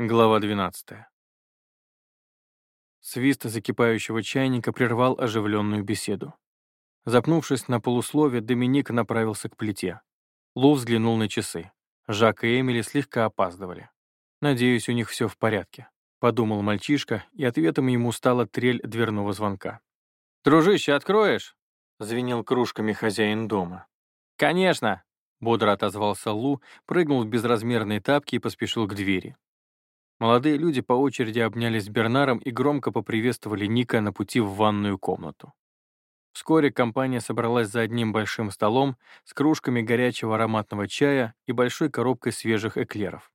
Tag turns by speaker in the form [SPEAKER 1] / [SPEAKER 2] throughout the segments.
[SPEAKER 1] Глава 12. Свист закипающего чайника прервал оживленную беседу. Запнувшись на полуслове, Доминик направился к плите. Лу взглянул на часы. Жак и Эмили слегка опаздывали. «Надеюсь, у них все в порядке», — подумал мальчишка, и ответом ему стала трель дверного звонка.
[SPEAKER 2] «Дружище, откроешь?»
[SPEAKER 1] — звенел кружками хозяин дома.
[SPEAKER 2] «Конечно!»
[SPEAKER 1] — бодро отозвался Лу, прыгнул в безразмерные тапки и поспешил к двери. Молодые люди по очереди обнялись с Бернаром и громко поприветствовали Ника на пути в ванную комнату. Вскоре компания собралась за одним большим столом с кружками горячего ароматного чая и большой коробкой свежих эклеров.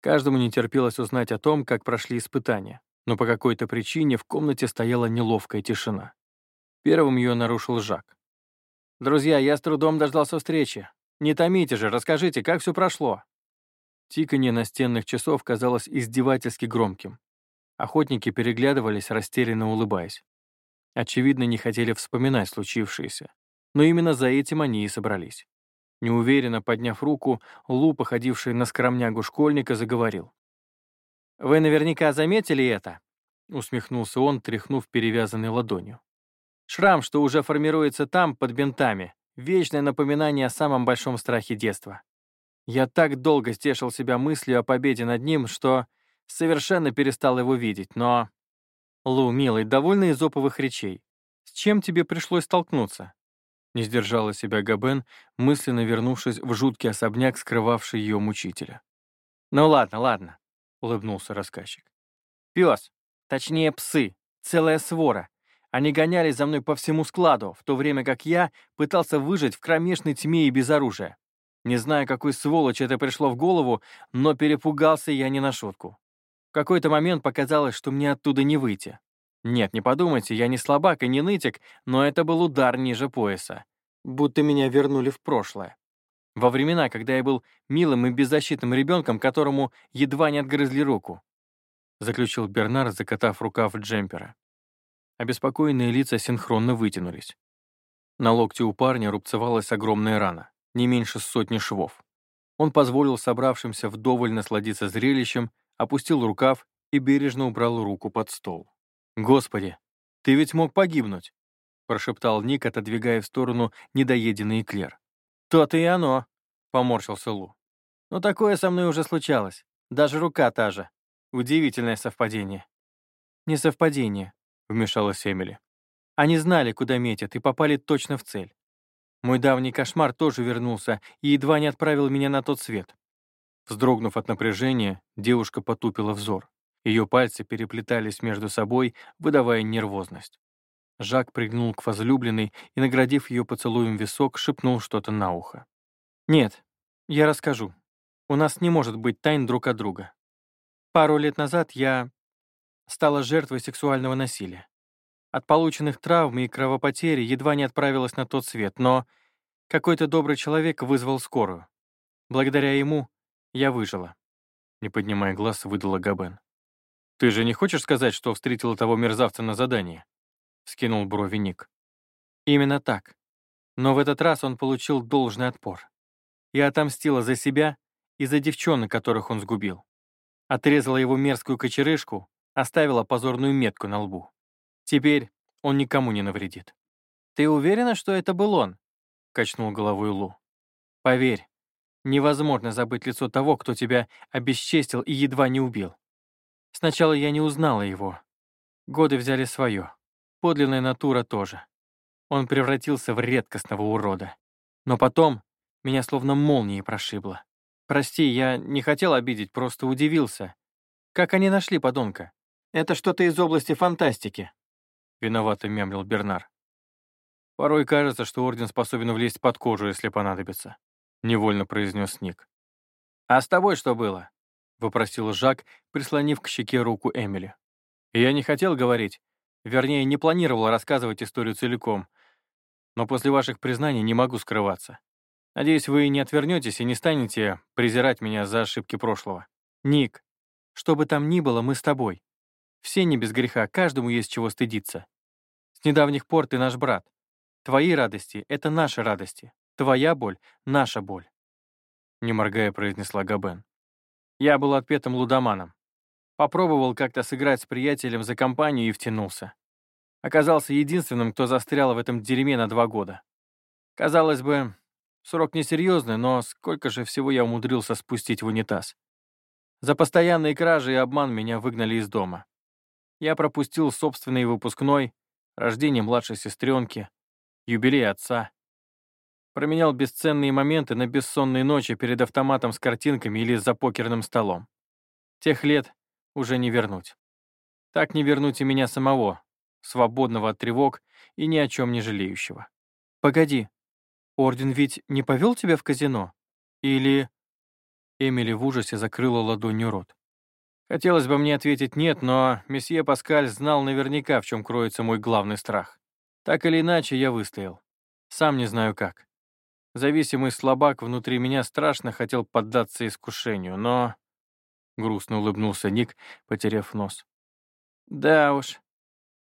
[SPEAKER 1] Каждому не терпелось узнать о том, как прошли испытания, но по какой-то причине в комнате стояла неловкая тишина. Первым ее нарушил Жак.
[SPEAKER 2] «Друзья, я с трудом дождался встречи. Не томите же, расскажите, как все прошло?»
[SPEAKER 1] Тиканье настенных часов казалось издевательски громким. Охотники переглядывались, растерянно улыбаясь. Очевидно, не хотели вспоминать случившееся. Но именно за этим они и собрались. Неуверенно подняв руку, Лу, походивший на скромнягу школьника, заговорил.
[SPEAKER 2] «Вы наверняка заметили это?»
[SPEAKER 1] — усмехнулся он, тряхнув перевязанной ладонью.
[SPEAKER 2] «Шрам, что уже формируется там, под бинтами. Вечное напоминание о самом большом страхе детства. Я так долго стешил себя мыслью о победе над ним, что совершенно перестал его видеть, но... Лу, милый, довольно изоповых речей. С чем тебе пришлось столкнуться?
[SPEAKER 1] Не сдержала себя Габен, мысленно вернувшись в жуткий особняк, скрывавший ее мучителя.
[SPEAKER 2] «Ну ладно, ладно», — улыбнулся рассказчик. «Пес, точнее псы, целая свора. Они гонялись за мной по всему складу, в то время как я пытался выжить в кромешной тьме и без оружия. Не знаю, какой сволочь это пришло в голову, но перепугался я не на шутку. В какой-то момент показалось, что мне оттуда не выйти. Нет, не подумайте, я не слабак и не нытик, но это был удар ниже пояса. Будто меня вернули в прошлое. Во времена, когда я был милым и беззащитным ребенком, которому едва не отгрызли руку. Заключил Бернар, закатав рукав джемпера.
[SPEAKER 1] Обеспокоенные лица синхронно вытянулись. На локте у парня рубцевалась огромная рана не меньше сотни швов. Он позволил собравшимся вдоволь насладиться зрелищем, опустил рукав и бережно убрал руку под стол. «Господи, ты ведь мог погибнуть!» прошептал Ник, отодвигая в сторону недоеденный эклер.
[SPEAKER 2] «То-то и оно!» — поморщился Лу. «Но такое со мной уже случалось. Даже рука та же. Удивительное совпадение».
[SPEAKER 1] «Не совпадение», — вмешалась Эмили. «Они знали, куда метят, и попали точно в цель. Мой давний кошмар тоже вернулся и едва не отправил меня на тот свет. Вздрогнув от напряжения, девушка потупила взор. Ее пальцы переплетались между собой, выдавая нервозность. Жак пригнул к возлюбленной и, наградив ее поцелуем висок, шепнул что-то на ухо. «Нет, я расскажу. У нас не может быть тайн друг от друга. Пару лет назад я стала жертвой сексуального насилия. От полученных травм и кровопотери едва не отправилась на тот свет, но какой-то добрый человек вызвал скорую. Благодаря ему я выжила. Не поднимая глаз, выдала Габен. «Ты же не хочешь сказать, что встретила того мерзавца на задании?» Скинул брови Ник. «Именно так. Но в этот раз он получил должный отпор. Я отомстила за себя и за девчонок, которых он сгубил. Отрезала его мерзкую кочерышку, оставила позорную метку на лбу. Теперь он никому не навредит.
[SPEAKER 2] «Ты уверена, что это был он?»
[SPEAKER 1] — качнул головой Лу. «Поверь, невозможно забыть лицо того, кто тебя обесчестил и едва не убил. Сначала я не узнала его. Годы взяли свое. Подлинная натура тоже. Он превратился в редкостного урода. Но потом меня словно молнией прошибло. Прости, я не хотел обидеть, просто удивился. Как они нашли подонка?
[SPEAKER 2] Это что-то из области фантастики.
[SPEAKER 1] — виновато мямлил Бернар. «Порой кажется, что Орден способен влезть под кожу, если понадобится», — невольно произнес Ник.
[SPEAKER 2] «А с тобой что было?»
[SPEAKER 1] — вопросил Жак, прислонив к щеке руку Эмили. «Я не хотел говорить, вернее, не планировал рассказывать историю целиком, но после ваших признаний не могу скрываться. Надеюсь, вы не отвернетесь и не станете презирать меня за ошибки прошлого. Ник, что бы там ни было, мы с тобой. Все не без греха, каждому есть чего стыдиться. С недавних пор ты наш брат. Твои радости — это наши радости. Твоя боль — наша боль. Не моргая, произнесла Габен. Я был отпетым лудоманом. Попробовал как-то сыграть с приятелем за компанию и втянулся. Оказался единственным, кто застрял в этом дерьме на два года. Казалось бы, срок несерьезный, но сколько же всего я умудрился спустить в унитаз. За постоянные кражи и обман меня выгнали из дома. Я пропустил собственный выпускной, рождение младшей сестренки, юбилей отца. Променял бесценные моменты на бессонные ночи перед автоматом с картинками или за покерным столом. Тех лет уже не вернуть. Так не вернуть и меня самого, свободного от тревог и ни о чем не жалеющего. «Погоди, Орден ведь не повел тебя в казино? Или...» Эмили в ужасе закрыла ладонью рот. Хотелось бы мне ответить «нет», но месье Паскаль знал наверняка, в чем кроется мой главный страх. Так или иначе, я выстоял. Сам не знаю как. Зависимый слабак внутри меня страшно хотел поддаться искушению, но... Грустно улыбнулся Ник, потеряв нос. «Да уж.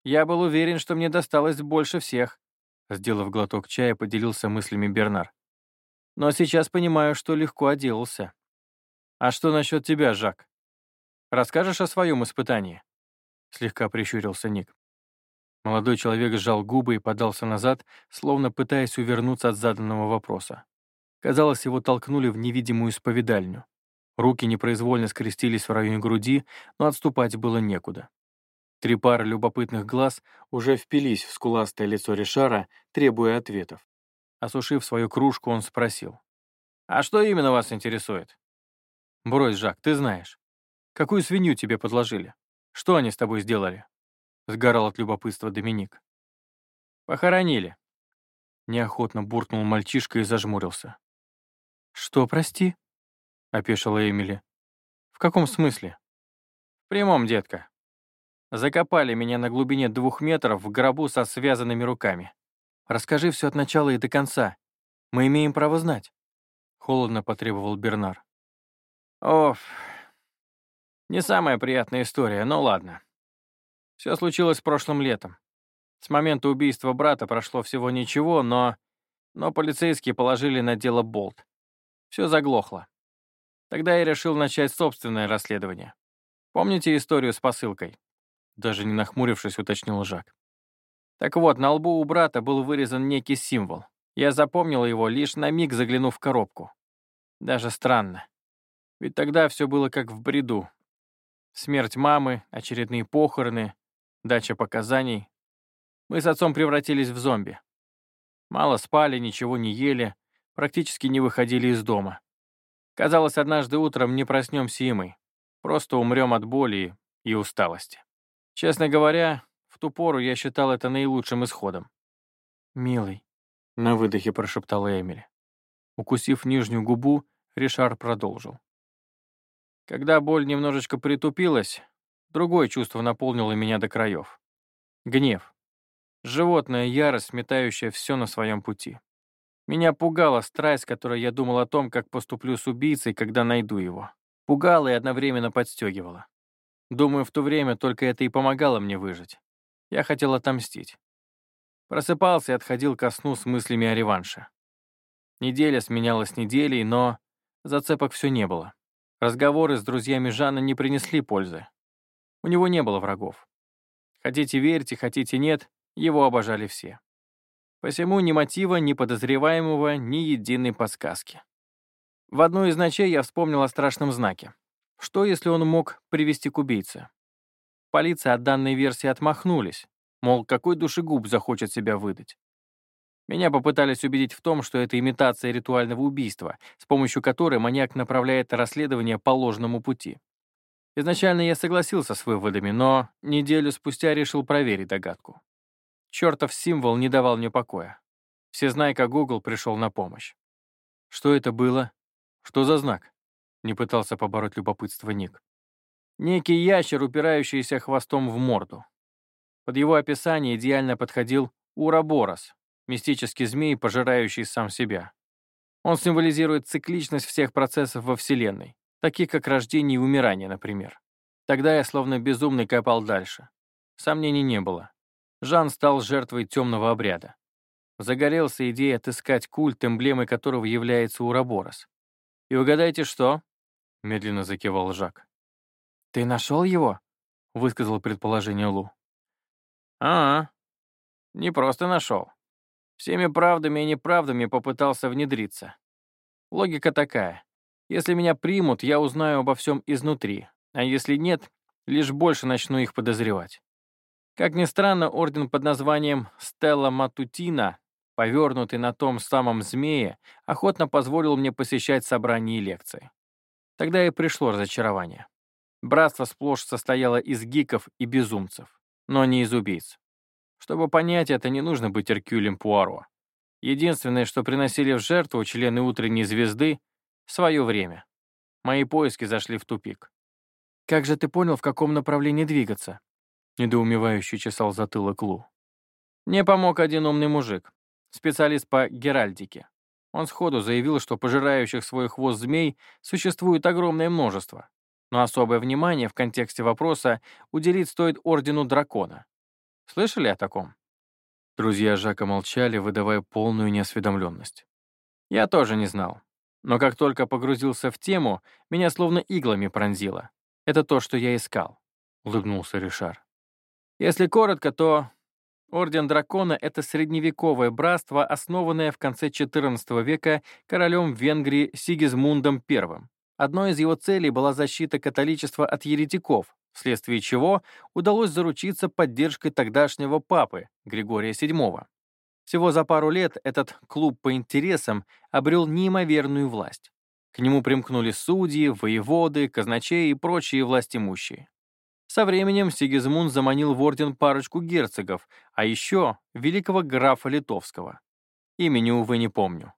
[SPEAKER 1] Я был уверен, что мне досталось больше всех». Сделав глоток чая, поделился мыслями Бернар. «Но сейчас понимаю, что легко отделался. А что насчет тебя, Жак? Расскажешь о своем испытании?» Слегка прищурился Ник. Молодой человек сжал губы и подался назад, словно пытаясь увернуться от заданного вопроса. Казалось, его толкнули в невидимую исповедальню. Руки непроизвольно скрестились в районе груди, но отступать было некуда. Три пары любопытных глаз уже впились в скуластое лицо Ришара, требуя ответов. Осушив свою кружку, он спросил. «А что именно вас интересует?» «Брось, Жак, ты знаешь. Какую свинью тебе подложили? Что они с тобой сделали?» Сгорал от любопытства Доминик. «Похоронили». Неохотно буркнул мальчишка и зажмурился. «Что, прости?» — опешила Эмили. «В каком смысле?» «В прямом, детка. Закопали меня на глубине двух метров в гробу со связанными руками. Расскажи все от начала и до конца. Мы имеем право знать», — холодно потребовал Бернар. «Оф, не самая приятная история, но ладно. Все случилось прошлым летом. С момента убийства брата прошло всего ничего, но... Но полицейские положили на дело болт. Все заглохло. Тогда я решил начать собственное расследование. Помните историю с посылкой?» Даже не нахмурившись, уточнил Жак. Так вот, на лбу у брата был вырезан некий символ. Я запомнил его, лишь на миг заглянув в коробку. Даже странно. Ведь тогда все было как в бреду. Смерть мамы, очередные похороны, дача показаний. Мы с отцом превратились в зомби. Мало спали, ничего не ели, практически не выходили из дома. Казалось, однажды утром не проснемся и мы. Просто умрем от боли и усталости. Честно говоря, в ту пору я считал это наилучшим исходом. «Милый», — на выдохе прошептала Эмили. Укусив нижнюю губу, Ришар продолжил. Когда боль немножечко притупилась, другое чувство наполнило меня до краев. Гнев. Животная ярость, сметающая все на своем пути. Меня пугала страсть, которой я думал о том, как поступлю с убийцей, когда найду его. Пугала и одновременно подстегивала. Думаю, в то время только это и помогало мне выжить. Я хотел отомстить. Просыпался и отходил ко сну с мыслями о реванше. Неделя сменялась неделей, но зацепок все не было. Разговоры с друзьями Жанна не принесли пользы. У него не было врагов. Хотите верьте, хотите нет, его обожали все. Посему ни мотива, ни подозреваемого, ни единой подсказки. В одной из ночей я вспомнил о страшном знаке. Что, если он мог привести к убийце? Полиция от данной версии отмахнулись, мол, какой душегуб захочет себя выдать. Меня попытались убедить в том, что это имитация ритуального убийства, с помощью которой маньяк направляет расследование по ложному пути. Изначально я согласился с выводами, но неделю спустя решил проверить догадку. Чертов символ не давал мне покоя. Всезнайка Google пришел на помощь. Что это было? Что за знак? Не пытался побороть любопытство Ник. Некий ящер, упирающийся хвостом в морду. Под его описание идеально подходил Ураборос, мистический змей, пожирающий сам себя. Он символизирует цикличность всех процессов во Вселенной, таких как рождение и умирание, например. Тогда я словно безумный копал дальше. Сомнений не было. Жан стал жертвой темного обряда. Загорелся идеей отыскать культ, эмблемой которого является Ураборос. И угадайте что? Медленно закивал Жак. «Ты нашел его?» — высказал предположение Лу.
[SPEAKER 2] «А, не просто нашел. Всеми правдами и неправдами попытался внедриться. Логика такая. Если меня примут, я узнаю обо всем изнутри, а если нет, лишь больше начну их подозревать. Как ни странно, орден под названием «Стелла Матутина», повернутый на том самом змее, охотно позволил мне посещать собрания и лекции. Тогда и пришло разочарование. Братство сплошь состояло из гиков и безумцев, но не из убийц. Чтобы понять это, не нужно быть Эркюлем Пуаро. Единственное, что приносили в жертву члены утренней звезды — свое время. Мои поиски зашли в тупик.
[SPEAKER 1] «Как же ты понял, в каком направлении двигаться?» Недоумевающий чесал затылок Лу.
[SPEAKER 2] Мне помог один умный мужик, специалист по геральдике. Он сходу заявил, что пожирающих свой хвост змей существует огромное множество, но особое внимание в контексте вопроса уделить стоит Ордену Дракона. Слышали о таком?
[SPEAKER 1] Друзья Жака молчали, выдавая полную неосведомленность.
[SPEAKER 2] Я тоже не знал. Но как только погрузился в тему, меня словно иглами пронзило. Это то, что я искал, — улыбнулся Ришар. Если коротко, то Орден Дракона — это средневековое братство, основанное в конце XIV века королем Венгрии Сигизмундом I. Одной из его целей была защита католичества от еретиков, вследствие чего удалось заручиться поддержкой тогдашнего папы Григория VII. Всего за пару лет этот клуб по интересам обрел неимоверную власть. К нему примкнули судьи, воеводы, казначеи и прочие властимущие. Со временем Сигизмунд заманил в орден парочку герцогов, а еще великого графа Литовского. Имени, увы, не помню.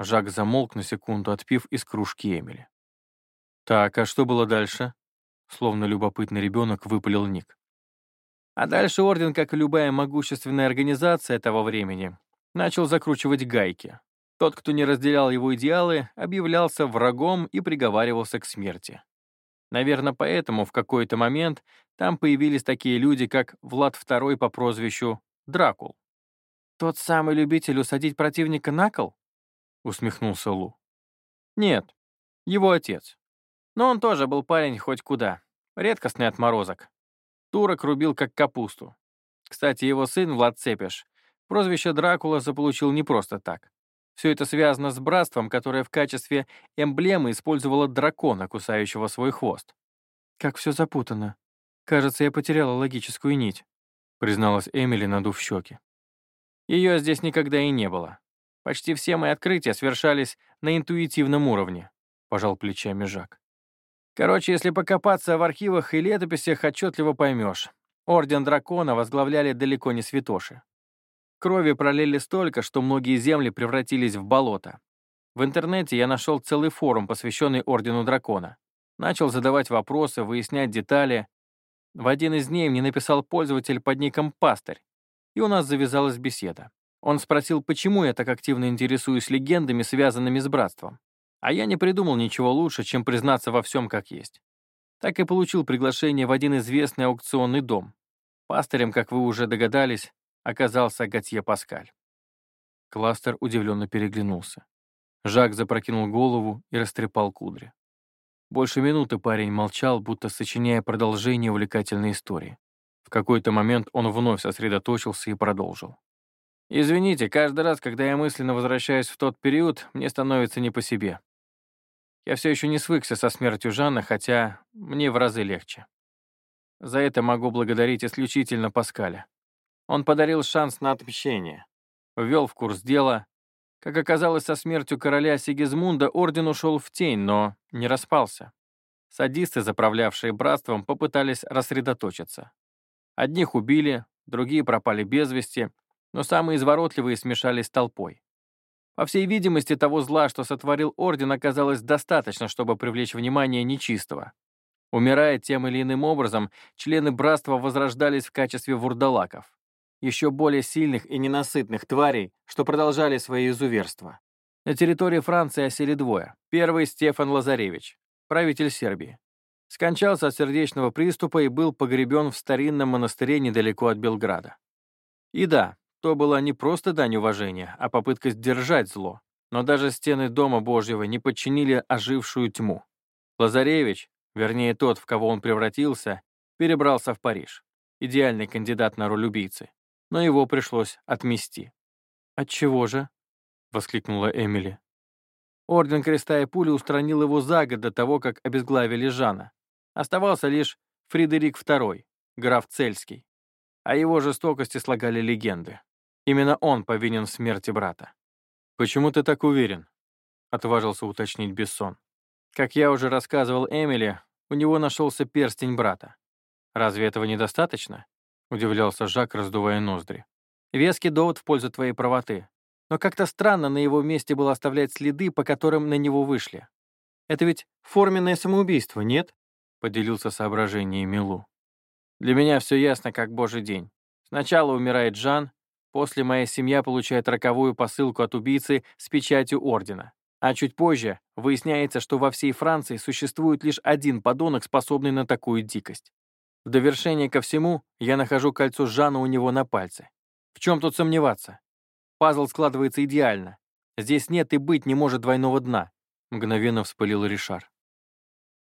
[SPEAKER 2] Жак замолк на секунду, отпив из кружки Эмили.
[SPEAKER 1] «Так, а что было дальше?» Словно любопытный ребенок выпалил Ник.
[SPEAKER 2] А дальше орден, как и любая могущественная организация того времени, начал закручивать гайки. Тот, кто не разделял его идеалы, объявлялся врагом и приговаривался к смерти. Наверное, поэтому в какой-то момент там появились такие люди, как Влад II по прозвищу Дракул.
[SPEAKER 1] «Тот самый любитель усадить противника на кол?» — усмехнулся Лу.
[SPEAKER 2] «Нет, его отец. Но он тоже был парень хоть куда. Редкостный отморозок. Турок рубил как капусту. Кстати, его сын Влад Цепиш прозвище Дракула заполучил не просто так. Все это связано с братством, которое в качестве эмблемы использовало дракона, кусающего свой хвост.
[SPEAKER 1] «Как все запутано. Кажется, я потеряла логическую нить», призналась Эмили, надув щеки.
[SPEAKER 2] Ее здесь никогда и не было. Почти все мои открытия совершались на интуитивном уровне, пожал плечами Жак. Короче, если покопаться в архивах и летописях, отчетливо поймешь. Орден Дракона возглавляли далеко не святоши. Крови пролили столько, что многие земли превратились в болото. В интернете я нашел целый форум, посвященный Ордену Дракона. Начал задавать вопросы, выяснять детали. В один из дней мне написал пользователь под ником Пастырь, и у нас завязалась беседа. Он спросил, почему я так активно интересуюсь легендами, связанными с братством. А я не придумал ничего лучше, чем признаться во всем как есть. Так и получил приглашение в один известный аукционный дом. Пастырем, как вы уже догадались, оказался Готье Паскаль.
[SPEAKER 1] Кластер удивленно переглянулся. Жак запрокинул голову и растрепал кудри. Больше минуты парень молчал, будто сочиняя продолжение увлекательной истории. В какой-то момент он вновь сосредоточился и продолжил.
[SPEAKER 2] «Извините, каждый раз, когда я мысленно возвращаюсь в тот период, мне становится не по себе. Я все еще не свыкся со смертью Жанна, хотя мне в разы легче. За это могу благодарить исключительно Паскаля. Он подарил шанс на отмщение, ввел в курс дела. Как оказалось, со смертью короля Сигизмунда орден ушел в тень, но не распался. Садисты, заправлявшие братством, попытались рассредоточиться. Одних убили, другие пропали без вести, но самые изворотливые смешались с толпой. По всей видимости, того зла, что сотворил Орден, оказалось достаточно, чтобы привлечь внимание нечистого. Умирая тем или иным образом, члены братства возрождались в качестве вурдалаков еще более сильных и ненасытных тварей, что продолжали свои изуверства. На территории Франции осели двое. Первый — Стефан Лазаревич, правитель Сербии. Скончался от сердечного приступа и был погребен в старинном монастыре недалеко от Белграда. И да, то была не просто дань уважения, а попытка сдержать зло. Но даже стены Дома Божьего не подчинили ожившую тьму. Лазаревич,
[SPEAKER 1] вернее тот, в кого он превратился, перебрался в Париж. Идеальный кандидат на роль убийцы. Но его пришлось отмести.
[SPEAKER 2] «Отчего же?» — воскликнула Эмили.
[SPEAKER 1] Орден Креста и Пули устранил его за год до того, как обезглавили Жана. Оставался лишь Фредерик II, граф Цельский. О его жестокости слагали легенды. Именно он повинен в смерти брата.
[SPEAKER 2] «Почему ты так уверен?» — отважился уточнить Бессон.
[SPEAKER 1] Как я уже рассказывал Эмили, у него нашелся перстень брата. «Разве этого недостаточно?» — удивлялся Жак, раздувая ноздри. «Веский довод в пользу твоей правоты. Но как-то странно на его месте было оставлять следы, по которым на него вышли. Это ведь форменное самоубийство, нет?» — поделился соображениями Лу. «Для меня все ясно, как божий день. Сначала умирает Жан, после моя семья получает роковую посылку от убийцы с печатью ордена. А чуть позже выясняется, что во всей Франции существует лишь один подонок, способный на такую дикость. В довершение ко всему, я нахожу кольцо Жана у него на пальце. В чем тут сомневаться? Пазл складывается идеально. Здесь нет и быть не может двойного дна. Мгновенно вспылил Ришар.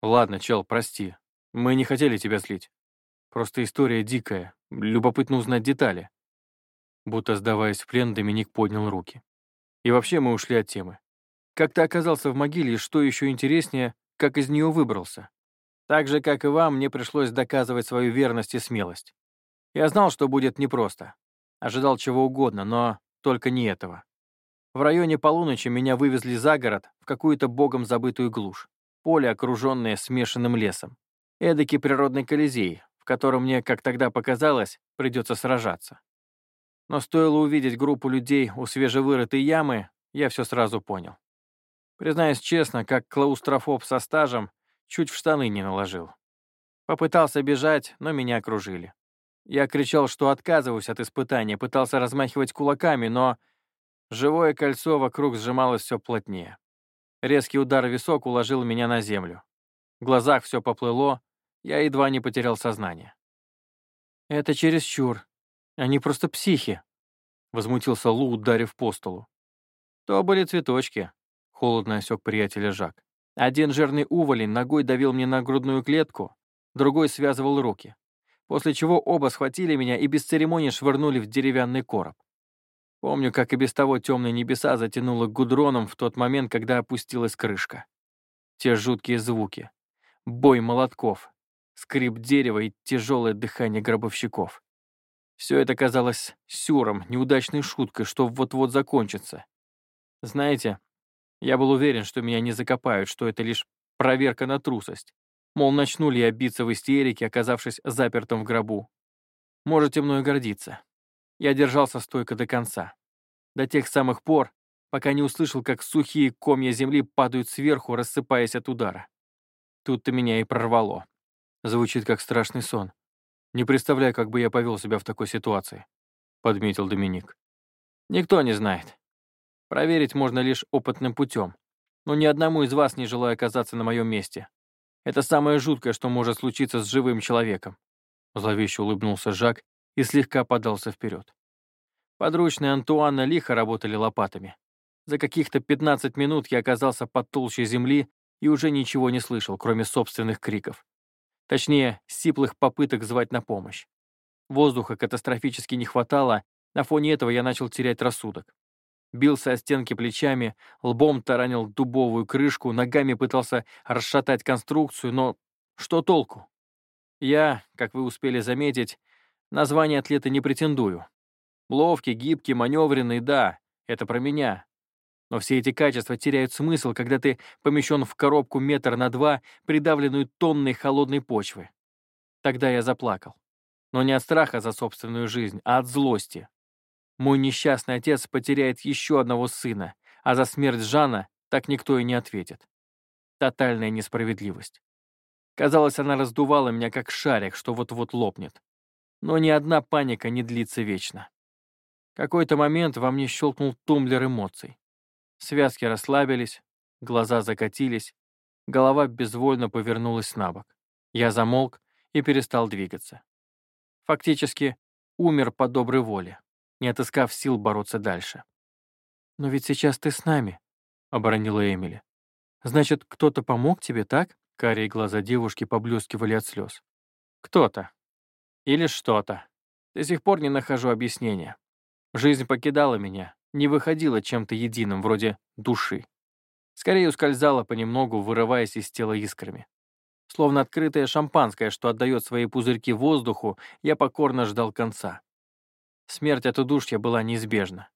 [SPEAKER 2] Ладно, чел, прости. Мы не хотели тебя злить. Просто история дикая. Любопытно узнать детали. Будто сдаваясь в плен, Доминик поднял руки. И вообще мы ушли от темы. Как ты оказался в могиле, и что еще интереснее, как из нее выбрался?
[SPEAKER 1] Так же, как и вам, мне пришлось доказывать свою верность и смелость. Я знал, что будет непросто. Ожидал чего угодно, но только не этого. В районе полуночи меня вывезли за город в какую-то богом забытую глушь. Поле, окруженное смешанным лесом. Эдакий природный колизей, в котором мне, как тогда показалось, придется сражаться. Но стоило увидеть группу людей у свежевырытой ямы, я все сразу понял. Признаюсь честно, как клаустрофоб со стажем, чуть в штаны не наложил. Попытался бежать, но меня окружили. Я кричал, что отказываюсь от испытания, пытался размахивать кулаками, но живое кольцо вокруг сжималось все плотнее. Резкий удар в висок уложил меня на землю. В глазах все поплыло, я едва не потерял сознание.
[SPEAKER 2] «Это чересчур. Они просто психи», — возмутился Лу, ударив по столу.
[SPEAKER 1] «То были цветочки», Холодно осек приятеля Жак. Один жирный уволень ногой давил мне на грудную клетку, другой связывал руки. После чего оба схватили меня и без церемонии швырнули в деревянный короб. Помню, как и без того темные небеса затянуло гудроном в тот момент, когда опустилась крышка. Те жуткие звуки. Бой молотков, скрип дерева и тяжелое дыхание гробовщиков. Все это казалось сюром, неудачной шуткой, что вот-вот закончится. Знаете, я был уверен, что меня не закопают, что это лишь проверка на трусость. Мол, начну ли я биться в истерике, оказавшись запертым в гробу. Можете мною гордиться. Я держался стойко до конца. До тех самых пор, пока не услышал, как сухие комья земли падают сверху, рассыпаясь от удара. Тут-то меня и прорвало.
[SPEAKER 2] Звучит как страшный сон. Не представляю, как бы я повел себя в такой ситуации, — подметил Доминик.
[SPEAKER 1] Никто не знает. Проверить можно лишь опытным путем. Но ни одному из вас не желаю оказаться на моем месте. Это самое жуткое, что может случиться с живым человеком.
[SPEAKER 2] Зловеще улыбнулся Жак и слегка подался вперед.
[SPEAKER 1] Подручные Антуана лихо работали лопатами. За каких-то 15 минут я оказался под толщей земли и уже ничего не слышал, кроме собственных криков. Точнее, сиплых попыток звать на помощь. Воздуха катастрофически не хватало, на фоне этого я начал терять рассудок бился о стенки плечами, лбом таранил дубовую крышку, ногами пытался расшатать конструкцию, но что толку? Я, как вы успели заметить, название атлета не претендую. Ловкий, гибкий, маневренный, да, это про меня. Но все эти качества теряют смысл, когда ты помещен в коробку метр на два, придавленную тонной холодной почвы. Тогда я заплакал. Но не от страха за собственную жизнь, а от злости. Мой несчастный отец потеряет еще одного сына, а за смерть Жана так никто и не ответит. Тотальная несправедливость. Казалось, она раздувала меня как шарик, что вот-вот лопнет. Но ни одна паника не длится вечно. какой-то момент во мне щелкнул тумблер эмоций. Связки расслабились, глаза закатились, голова безвольно повернулась на бок. Я замолк и перестал двигаться. Фактически умер по доброй воле не отыскав сил бороться дальше.
[SPEAKER 2] «Но ведь сейчас ты с нами», — оборонила Эмили. «Значит, кто-то помог тебе, так?
[SPEAKER 1] Карие глаза девушки поблескивали от слез. «Кто-то. Или что-то. До сих пор не нахожу объяснения. Жизнь покидала меня, не выходила чем-то единым, вроде души. Скорее ускользала понемногу, вырываясь из тела искрами. Словно открытое шампанское, что отдает свои пузырьки воздуху, я покорно ждал конца. Смерть от удушья была неизбежна.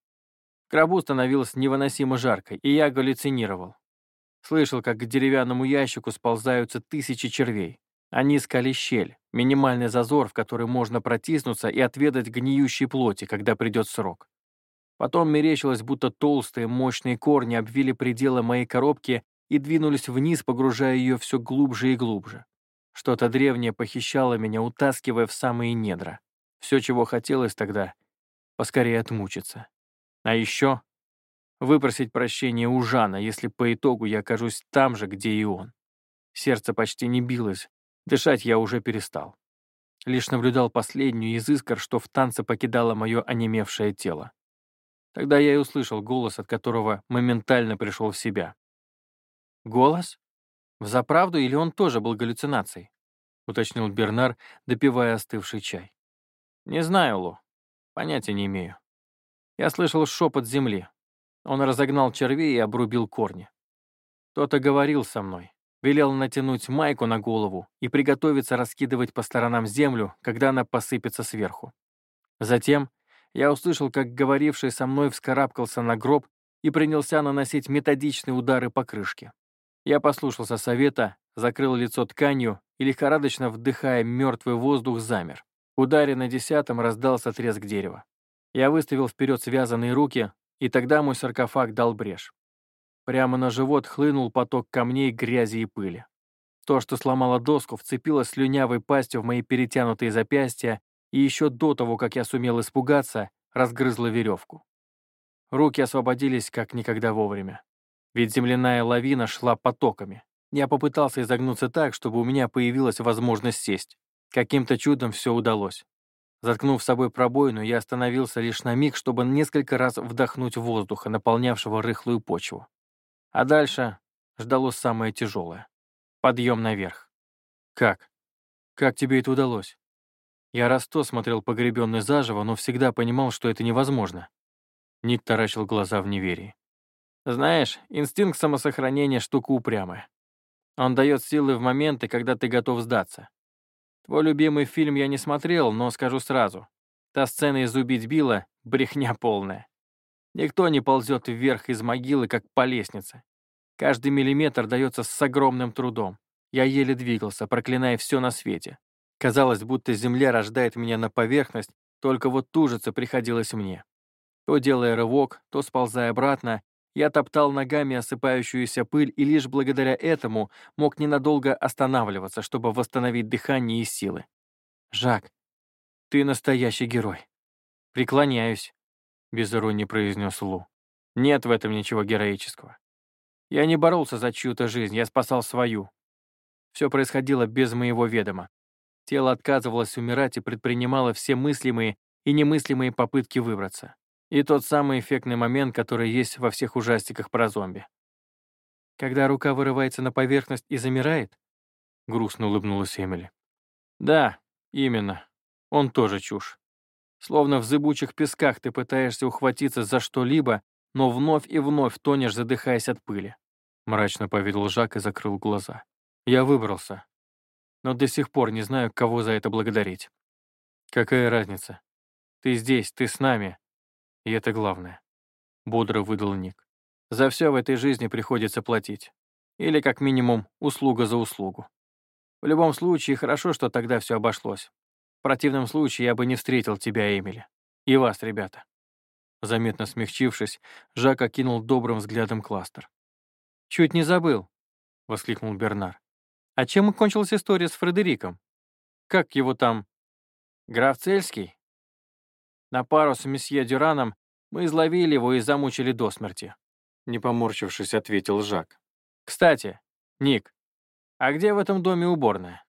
[SPEAKER 1] В гробу становилось невыносимо жарко, и я галлюцинировал. Слышал, как к деревянному ящику сползаются тысячи червей. Они искали щель, минимальный зазор, в который можно протиснуться и отведать гниющей плоти, когда придет срок. Потом мерещилось, будто толстые, мощные корни обвили пределы моей коробки и двинулись вниз, погружая ее все глубже и глубже. Что-то древнее похищало меня, утаскивая в самые недра. Все, чего хотелось тогда — поскорее отмучиться. А еще выпросить прощения у Жана, если по итогу я окажусь там же, где и он. Сердце почти не билось, дышать я уже перестал. Лишь наблюдал последнюю из искр, что в танце покидало мое онемевшее тело. Тогда я и услышал голос, от которого моментально пришел в себя. «Голос? Взаправду или он тоже был галлюцинацией?» — уточнил Бернар, допивая остывший чай. «Не знаю, Лу. Понятия не имею. Я слышал шепот земли. Он разогнал червей и обрубил корни. Кто-то говорил со мной, велел натянуть майку на голову и приготовиться раскидывать по сторонам землю, когда она посыпется сверху. Затем я услышал, как говоривший со мной вскарабкался на гроб и принялся наносить методичные удары по крышке. Я послушался совета, закрыл лицо тканью и, лихорадочно вдыхая мертвый воздух, замер. Ударе на десятом раздался треск дерева. Я выставил вперед связанные руки, и тогда мой саркофаг дал брешь. Прямо на живот хлынул поток камней, грязи и пыли. То, что сломало доску, вцепилось слюнявой пастью в мои перетянутые запястья и еще до того, как я сумел испугаться, разгрызла веревку. Руки освободились как никогда вовремя. Ведь земляная лавина шла потоками. Я попытался изогнуться так, чтобы у меня появилась возможность сесть. Каким-то чудом все удалось. Заткнув с собой пробоину, я остановился лишь на миг, чтобы несколько раз вдохнуть воздуха, наполнявшего рыхлую почву. А дальше ждало самое тяжелое — подъем наверх. «Как? Как тебе это удалось?» Я раз то смотрел погребенный заживо, но всегда понимал, что это невозможно. Ник таращил глаза в неверии. Знаешь, инстинкт самосохранения — штука упрямая. Он дает силы в моменты, когда ты готов сдаться. Твой любимый фильм я не смотрел, но скажу сразу. Та сцена из «Убить Билла» — брехня полная. Никто не ползет вверх из могилы, как по лестнице. Каждый миллиметр дается с огромным трудом. Я еле двигался, проклиная все на свете. Казалось, будто земля рождает меня на поверхность, только вот тужиться приходилось мне. То делая рывок, то сползая обратно, я топтал ногами осыпающуюся пыль и лишь благодаря этому мог ненадолго останавливаться, чтобы восстановить дыхание и силы. «Жак, ты настоящий герой. Преклоняюсь», — без иронии произнес Лу. «Нет в этом ничего героического. Я не боролся за чью-то жизнь, я спасал свою. Все происходило без моего ведома. Тело отказывалось умирать и предпринимало все мыслимые и немыслимые попытки выбраться. И тот самый эффектный момент, который есть во всех ужастиках про зомби. Когда рука вырывается на поверхность и замирает, грустно улыбнулась Эмили. Да, именно. Он тоже чушь. Словно в зыбучих песках ты пытаешься ухватиться за что-либо, но вновь и вновь тонешь, задыхаясь от пыли. Мрачно поведал Жак и закрыл глаза. Я выбрался но до сих пор не знаю, кого за это благодарить. Какая разница? Ты здесь, ты с нами. И это главное. Бодро выдал Ник. За все в этой жизни приходится платить. Или, как минимум, услуга за услугу. В любом случае, хорошо, что тогда все обошлось. В противном случае я бы не встретил тебя, Эмили. И вас, ребята. Заметно смягчившись, Жак окинул добрым взглядом кластер. «Чуть не забыл», — воскликнул Бернар. А чем кончилась история с Фредериком? Как его там? Граф Цельский? На пару с месье Дюраном мы изловили его и замучили до смерти. Не поморщившись, ответил Жак. Кстати, Ник, а где в этом доме уборная?